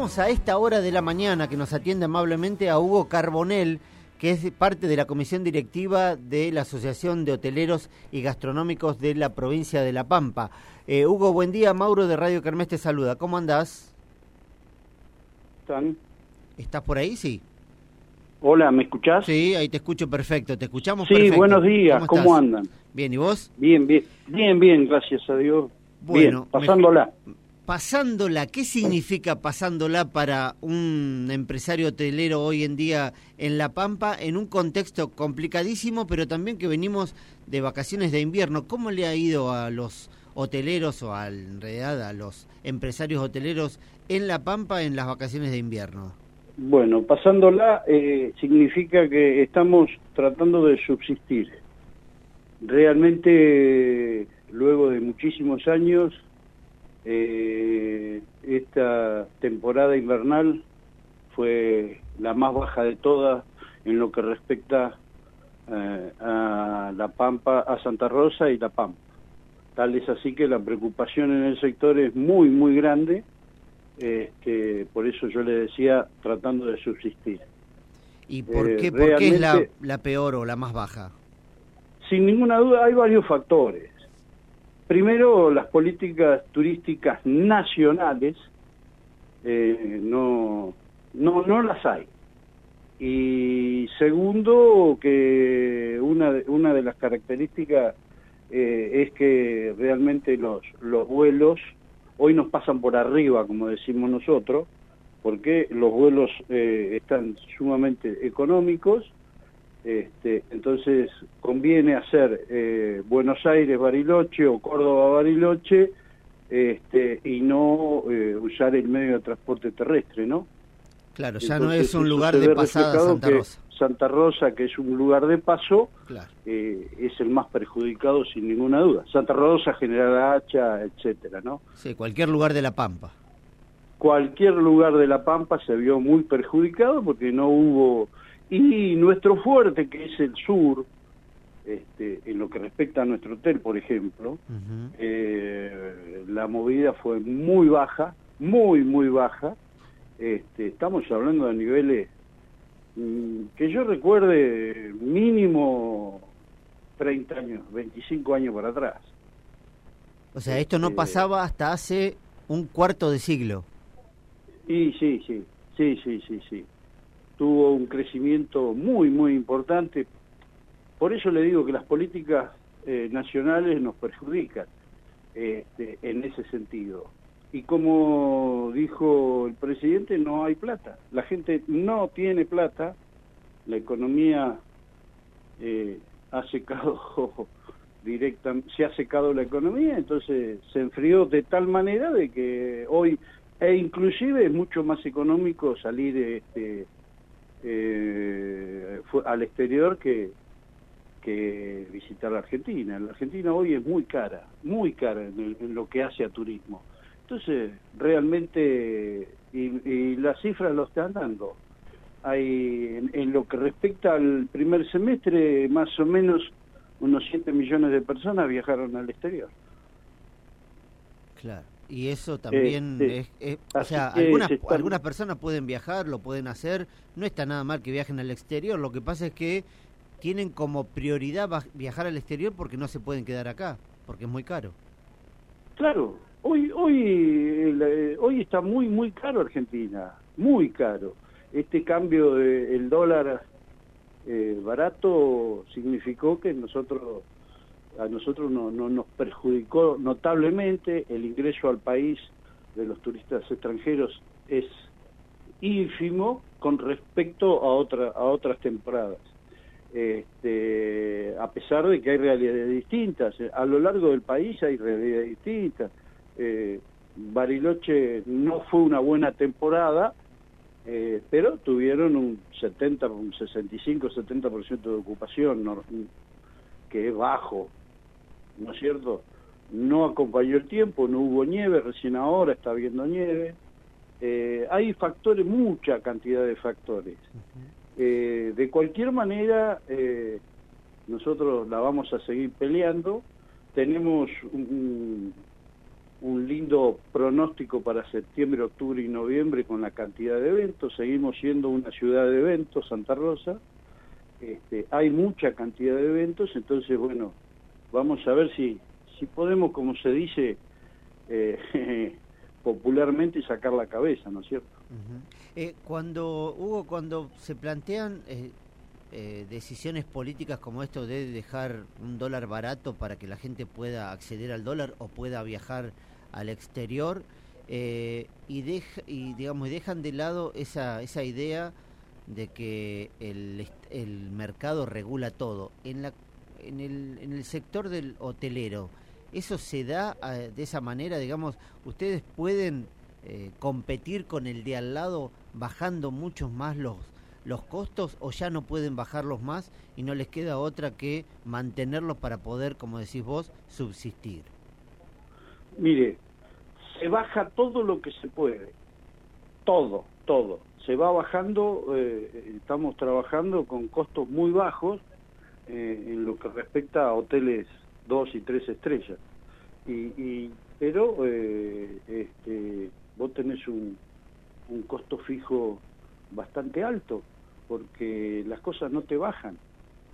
Vamos a esta hora de la mañana que nos atiende amablemente a Hugo Carbonel, que es parte de la comisión directiva de la Asociación de Hoteleros y Gastronómicos de la provincia de La Pampa. Eh, Hugo, buen día. Mauro de Radio Kermés te saluda. ¿Cómo andás? ¿Están? ¿Estás por ahí? Sí. Hola, ¿me escuchás? Sí, ahí te escucho perfecto. ¿Te escuchamos Sí, perfecto. buenos días. ¿Cómo, andan? Bien, ¿y vos? Bien, bien. Bien, bien, gracias a Dios. Bueno, bien, pasándola. Pasándola, ¿qué significa pasándola para un empresario hotelero hoy en día en La Pampa en un contexto complicadísimo, pero también que venimos de vacaciones de invierno? ¿Cómo le ha ido a los hoteleros o al- en realidad a los empresarios hoteleros en La Pampa en las vacaciones de invierno? Bueno, pasándola eh, significa que estamos tratando de subsistir. Realmente, luego de muchísimos años, eh, esta temporada invernal fue la más baja de todas en lo que respecta eh, a La Pampa, a Santa Rosa y La Pampa. Tal es así que la preocupación en el sector es muy, muy grande. Este, por eso yo le decía, tratando de subsistir. ¿Y por Eh, qué, por qué es la, la peor o la más baja? Sin ninguna duda hay varios factores. Primero, las políticas turísticas nacionales eh, no, no, no las hay. Y segundo, que una de, una de las características eh, es que realmente los, los vuelos hoy nos pasan por arriba, como decimos nosotros, porque los vuelos eh, están sumamente económicos este, entonces conviene hacer eh, Buenos Aires Bariloche o Córdoba Bariloche este, y no eh, usar el medio de transporte terrestre, ¿no? Claro, ya no es un lugar de pasada Santa Rosa. Santa Rosa, que es un lugar de paso, Claro. eh, es el más perjudicado sin ninguna duda. Santa Rosa, General Hacha, etcétera, ¿no? Sí, cualquier lugar de La Pampa. cualquier lugar de La Pampa se vio muy perjudicado porque no hubo... Y nuestro fuerte, que es el sur, este, en lo que respecta a nuestro hotel, por ejemplo, eh, la movida fue muy baja, muy, muy baja. Este, estamos hablando de niveles mm, que yo recuerde mínimo 30 años, 25 años para atrás. O sea, esto no Este- pasaba hasta hace un cuarto de siglo. Y sí, sí, sí, sí, sí, sí. Tuvo un crecimiento muy, muy importante. Por eso le digo que las políticas eh, nacionales nos perjudican este, en ese sentido. Y como dijo el presidente, no hay plata. La gente no tiene plata. La economía eh, ha secado directa, se ha secado la economía, entonces se enfrió de tal manera de que hoy e inclusive es mucho más económico salir este, eh, al exterior que, que visitar la Argentina. La Argentina hoy es muy cara, muy cara en, el- en lo que hace a turismo. Entonces, realmente, y, y las cifras lo están dando. Hay, en, en lo que respecta al primer semestre, más o menos unos 7 millones de personas viajaron al exterior. Claro. Y eso también es, es- o sea, algunas están- algunas personas pueden viajar, lo pueden hacer, no está nada mal que viajen al exterior, lo que pasa es que tienen como prioridad viajar al exterior porque no se pueden quedar acá, porque es muy caro. Claro, hoy hoy el, eh, hoy está muy muy caro Argentina, muy caro. Este cambio del dólar eh, barato significó que nosotros a nosotros no, no nos perjudicó notablemente el ingreso al país de los turistas extranjeros es ínfimo con respecto a otra a otras temporadas. Este, a pesar de que hay realidades distintas, a lo largo del país hay realidades distintas. Eh, Bariloche no fue una buena temporada, eh, pero tuvieron un 70, un 65-70% de ocupación, no- que es bajo, ¿no es cierto? No acompañó el tiempo, no hubo nieve, recién ahora está habiendo nieve. Eh, hay factores, mucha cantidad de factores. Eh, de cualquier manera, eh, nosotros la vamos a seguir peleando. Tenemos un, un lindo pronóstico para septiembre, octubre y noviembre con la cantidad de eventos. Seguimos siendo una ciudad de eventos, Santa Rosa. Este, hay mucha cantidad de eventos, entonces, bueno, vamos a ver si, si podemos, como se dice eh, popularmente, sacar la cabeza, ¿no es cierto? eh, cuando, Hugo, cuando se plantean eh, eh, decisiones políticas como esto de dejar un dólar barato para que la gente pueda acceder al dólar o pueda viajar al exterior eh, y, deja, y digamos dejan de lado esa, esa idea de que el, el mercado regula todo. En, la, en, el, en el sector del hotelero, ¿eso se da eh, de esa manera? Digamos, ¿ustedes pueden eh, competir con el de al lado bajando muchos más los los costos o ya no pueden bajarlos más y no les queda otra que mantenerlos para poder, como decís vos, subsistir? Mire, se baja todo lo que se puede, todo, todo. Se va bajando, eh, estamos trabajando con costos muy bajos eh, en lo que respecta a hoteles dos y tres estrellas. Y, y pero eh, este, vos tenés un, un costo fijo bastante alto porque las cosas no te bajan.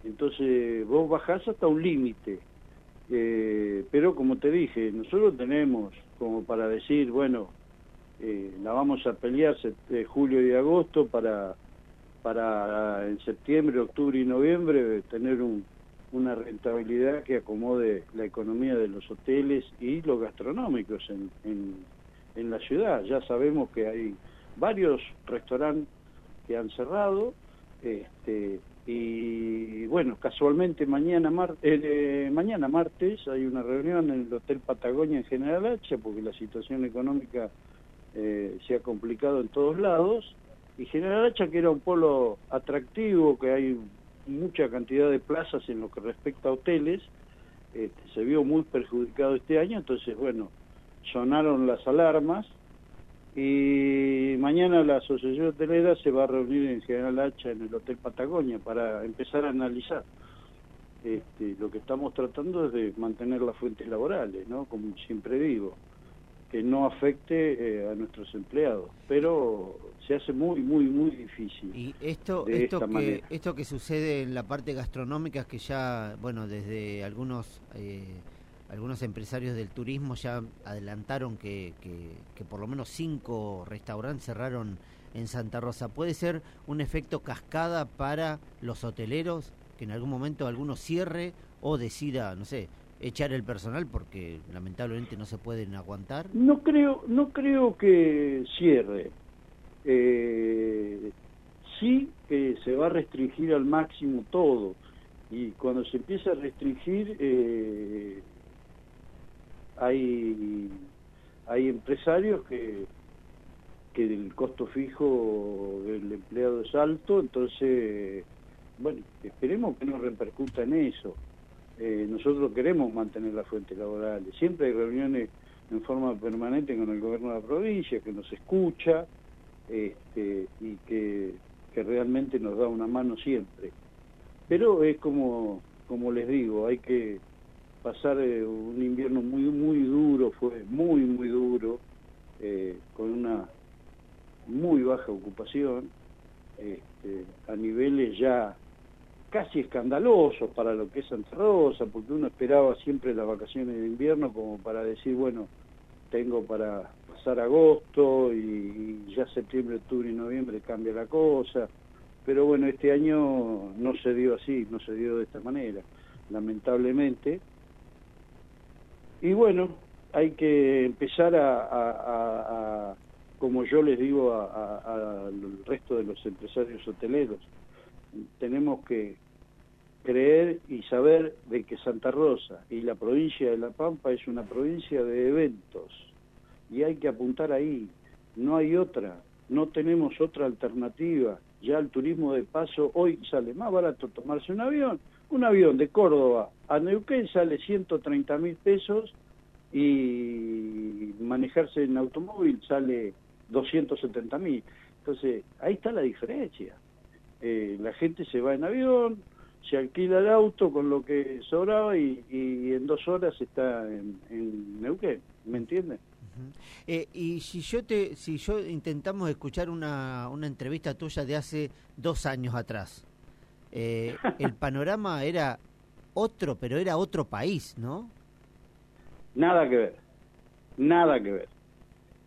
Entonces vos bajás hasta un límite. Eh, pero como te dije, nosotros tenemos como para decir, bueno, eh, la vamos a pelear eh, julio y agosto para, para en septiembre, octubre y noviembre tener un, una rentabilidad que acomode la economía de los hoteles y los gastronómicos en, en, la ciudad. Ya sabemos que hay varios restaurantes que han cerrado, este, y bueno, casualmente mañana, eh, mañana martes hay una reunión en el Hotel Patagonia en General Hacha, porque la situación económica eh, se ha complicado en todos lados, y General Hacha, que era un polo atractivo, que hay mucha cantidad de plazas en lo que respecta a hoteles, este, se vio muy perjudicado este año, entonces bueno, sonaron las alarmas, y mañana la Asociación Hotelera se va a reunir en General Hacha en el Hotel Patagonia para empezar a analizar. Este, lo que estamos tratando es de mantener las fuentes laborales, ¿no? Como siempre digo, que no afecte eh, a nuestros empleados, pero se hace muy, muy, muy difícil. Y esto, esto que, manera. esto que sucede en la parte gastronómica es que ya, bueno, desde algunos eh, algunos empresarios del turismo ya adelantaron que, que, que, por lo menos cinco restaurantes cerraron en Santa Rosa. ¿Puede ser un efecto cascada para los hoteleros que en algún momento alguno cierre o decida, no sé, echar el personal porque lamentablemente no se pueden aguantar? No creo, no creo que cierre. Eh, sí que se va a restringir al máximo todo y cuando se empieza a restringir eh, hay hay empresarios que que el costo fijo del empleado es alto, entonces, bueno, esperemos que no repercuta en eso. Eh, nosotros queremos mantener las fuentes laborales. Siempre hay reuniones en forma permanente con el gobierno de la provincia, que nos escucha este, y que, que realmente nos da una mano siempre. Pero es como, como les digo, hay que pasar eh, un invierno muy muy duro, fue muy muy duro, eh, con una muy baja ocupación, este, a niveles ya casi escandalosos para lo que es Santa Rosa, porque uno esperaba siempre las vacaciones de invierno como para decir, bueno, tengo para pasar agosto y, ya septiembre, octubre y noviembre cambia la cosa, pero bueno, este año no se dio así, no se dio de esta manera, lamentablemente, y bueno, hay que empezar a, a como yo les digo al resto de los empresarios hoteleros, tenemos que creer y saber de que Santa Rosa y la provincia de La Pampa es una provincia de eventos y hay que apuntar ahí, no hay otra, no tenemos otra alternativa, ya el turismo de paso hoy sale más barato tomarse un avión un avión de Córdoba a Neuquén sale 130 mil pesos y manejarse en automóvil sale 270 mil. Entonces, ahí está la diferencia. Eh, la gente se va en avión, se alquila el auto con lo que sobraba y, en dos horas está en, en Neuquén, ¿me entiendes? Eh, y si yo te, si yo intentamos escuchar una, una entrevista tuya de hace dos años atrás, eh, el panorama era otro, pero era otro país, ¿no? Nada que ver, nada que ver.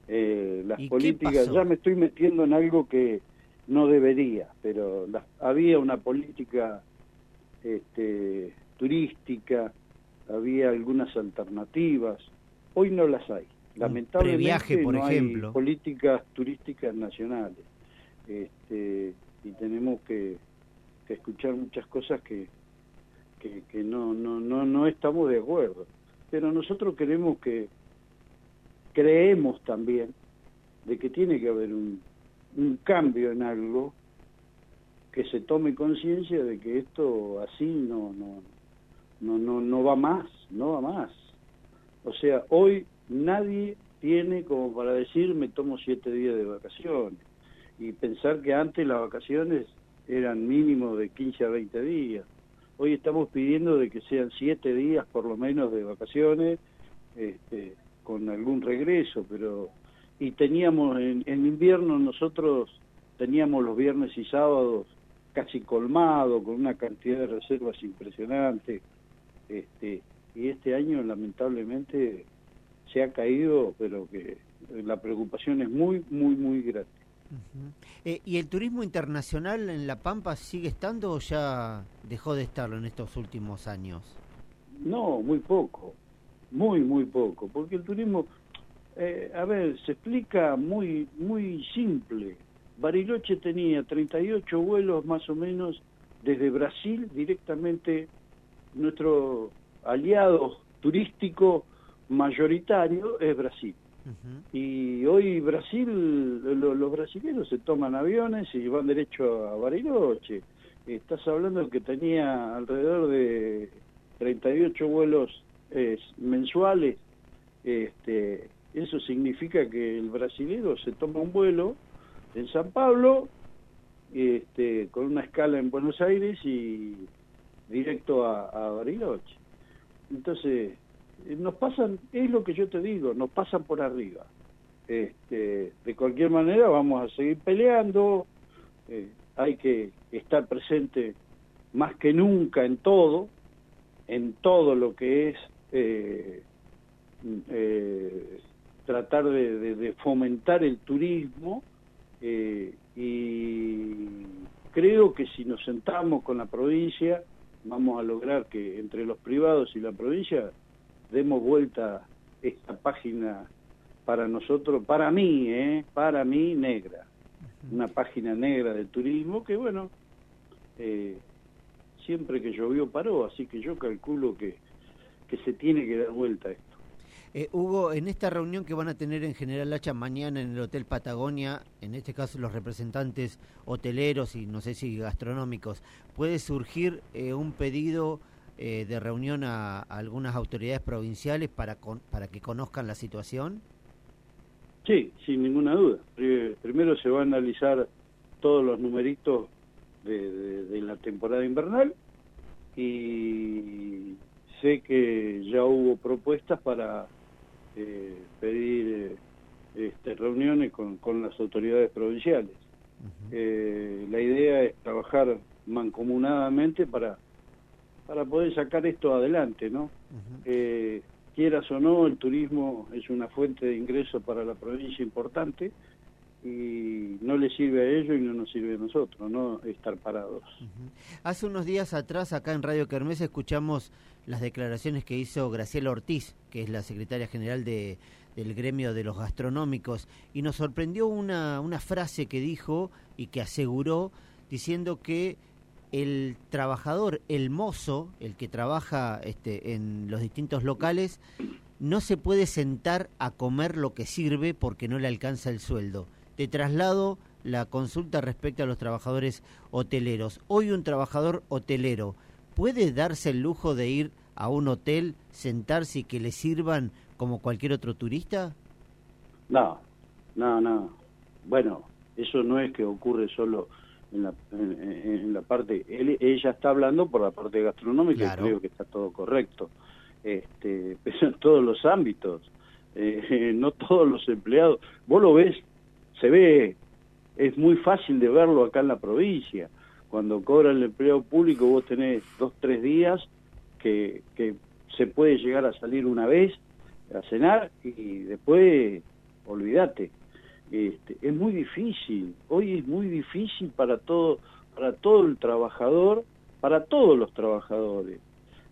Eh, las políticas, ya me estoy metiendo en algo que no debería, pero había una política este, turística, había algunas alternativas, hoy no las hay. Lamentablemente viaje, por no ejemplo. hay políticas turísticas nacionales este, y tenemos que, escuchar muchas cosas que, que, no, no, no, no estamos de acuerdo. Pero nosotros queremos que, creemos también de que tiene que haber un, un cambio en algo que se tome conciencia de que esto así no, no, no, no, no va más, no va más. O sea, hoy nadie tiene como para decir me tomo siete días de vacaciones y pensar que antes las vacaciones eran mínimo de 15 a 20 días. Hoy estamos pidiendo de que sean siete días por lo menos de vacaciones este, con algún regreso, pero y teníamos en, en invierno nosotros teníamos los viernes y sábados casi colmado, con una cantidad de reservas impresionante, este, y este año lamentablemente se ha caído, pero que la preocupación es muy, muy, muy grande. Eh, ¿Y el turismo internacional en La Pampa sigue estando o ya dejó de estarlo en estos últimos años? No, muy poco, muy, muy poco, porque el turismo, eh, a ver, se explica muy, muy simple. Bariloche tenía 38 vuelos más o menos desde Brasil directamente, nuestro aliado turístico mayoritario es Brasil. Y hoy Brasil, los brasileños se toman aviones y van derecho a Bariloche. Estás hablando que tenía alrededor de 38 vuelos mensuales. Este, eso significa que el brasileño se toma un vuelo en San Pablo, este, con una escala en Buenos Aires y directo a, Bariloche. Entonces, eh, nos pasan, es lo que yo te digo, nos pasan por arriba. Este, de cualquier manera vamos a seguir peleando, eh, hay que estar presente más que nunca en todo, en todo lo que es eh, tratar de, fomentar el turismo y creo que si nos sentamos con la provincia vamos a lograr que entre los privados y la provincia demos vuelta esta página para nosotros, para mí, ¿eh? para mí negra, una página negra del turismo que bueno, eh, siempre que llovió paró, así que yo calculo que, que se tiene que dar vuelta esto. Eh, Hugo, en esta reunión que van a tener en General Hacha mañana en el Hotel Patagonia, en este caso los representantes hoteleros y no sé si gastronómicos, ¿puede surgir eh, un pedido eh, de reunión a, algunas autoridades provinciales para, para que conozcan la situación? Sí, sin ninguna duda. Primero se va a analizar todos los numeritos de, la temporada invernal y sé que ya hubo propuestas para eh, pedir este, reuniones con, con, las autoridades provinciales. la idea es trabajar mancomunadamente para para poder sacar esto adelante, ¿no? Eh, quieras o no, el turismo es una fuente de ingreso para la provincia importante y no le sirve a ellos y no nos sirve a nosotros, ¿no? Estar parados. Hace unos días atrás, acá en Radio Kermés, escuchamos las declaraciones que hizo Graciela Ortiz, que es la secretaria general de, del gremio de los gastronómicos, y nos sorprendió una, una frase que dijo y que aseguró diciendo que el trabajador, el mozo, el que trabaja este, en los distintos locales, no se puede sentar a comer lo que sirve porque no le alcanza el sueldo. Te traslado la consulta respecto a los trabajadores hoteleros. Hoy un trabajador hotelero puede darse el lujo de ir a un hotel, sentarse y que le sirvan como cualquier otro turista? No, no, no. Bueno, eso no es que ocurre solo en la, en, la parte, ella está hablando por la parte gastronómica y creo que está todo correcto, este, pero en todos los ámbitos, eh, no todos los empleados, vos lo ves, se ve, es muy fácil de verlo acá en la provincia, cuando cobra el empleo público vos tenés dos, tres días que, que se puede llegar a salir una vez a cenar y después olvídate este, es muy difícil, hoy es muy difícil para todo, para todo el trabajador, para todos los trabajadores.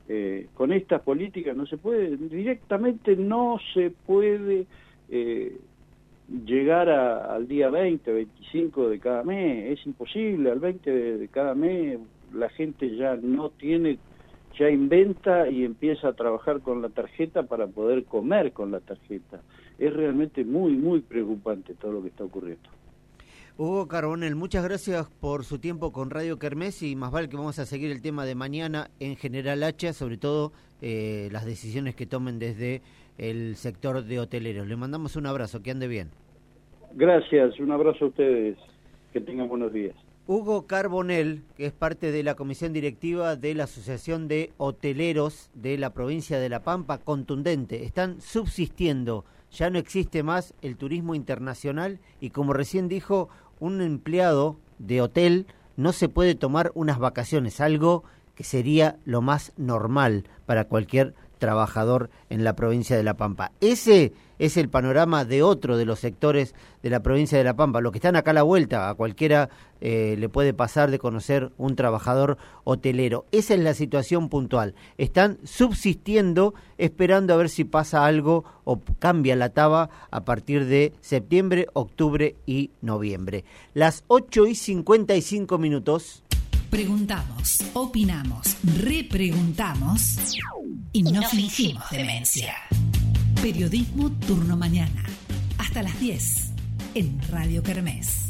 Eh, con estas políticas no se puede, directamente no se puede eh, llegar al día 20, 25 de cada mes, es imposible, al 20 de cada mes la gente ya no tiene ya inventa y empieza a trabajar con la tarjeta para poder comer con la tarjeta. Es realmente muy, muy preocupante todo lo que está ocurriendo. Hugo Carbonel, muchas gracias por su tiempo con Radio Kermés y más vale que vamos a seguir el tema de mañana en General Hacha, sobre todo eh, las decisiones que tomen desde el sector de hoteleros. Le mandamos un abrazo, que ande bien. Gracias, un abrazo a ustedes, que tengan buenos días. Hugo Carbonel, que es parte de la comisión directiva de la Asociación de Hoteleros de la provincia de La Pampa, contundente. Están subsistiendo, ya no existe más el turismo internacional y como recién dijo, un empleado de hotel no se puede tomar unas vacaciones, algo que sería lo más normal para cualquier trabajador en la provincia de La Pampa. Ese es el panorama de otro de los sectores de la provincia de La Pampa. Los que están acá a la vuelta, a cualquiera eh, le puede pasar de conocer un trabajador hotelero. Esa es la situación puntual. Están subsistiendo, esperando a ver si pasa algo o cambia la taba a partir de septiembre, octubre y noviembre. Las 8 y 55 minutos. Preguntamos, opinamos, repreguntamos y, no, fingimos, demencia. Periodismo turno mañana. Hasta las 10 en Radio Kermés.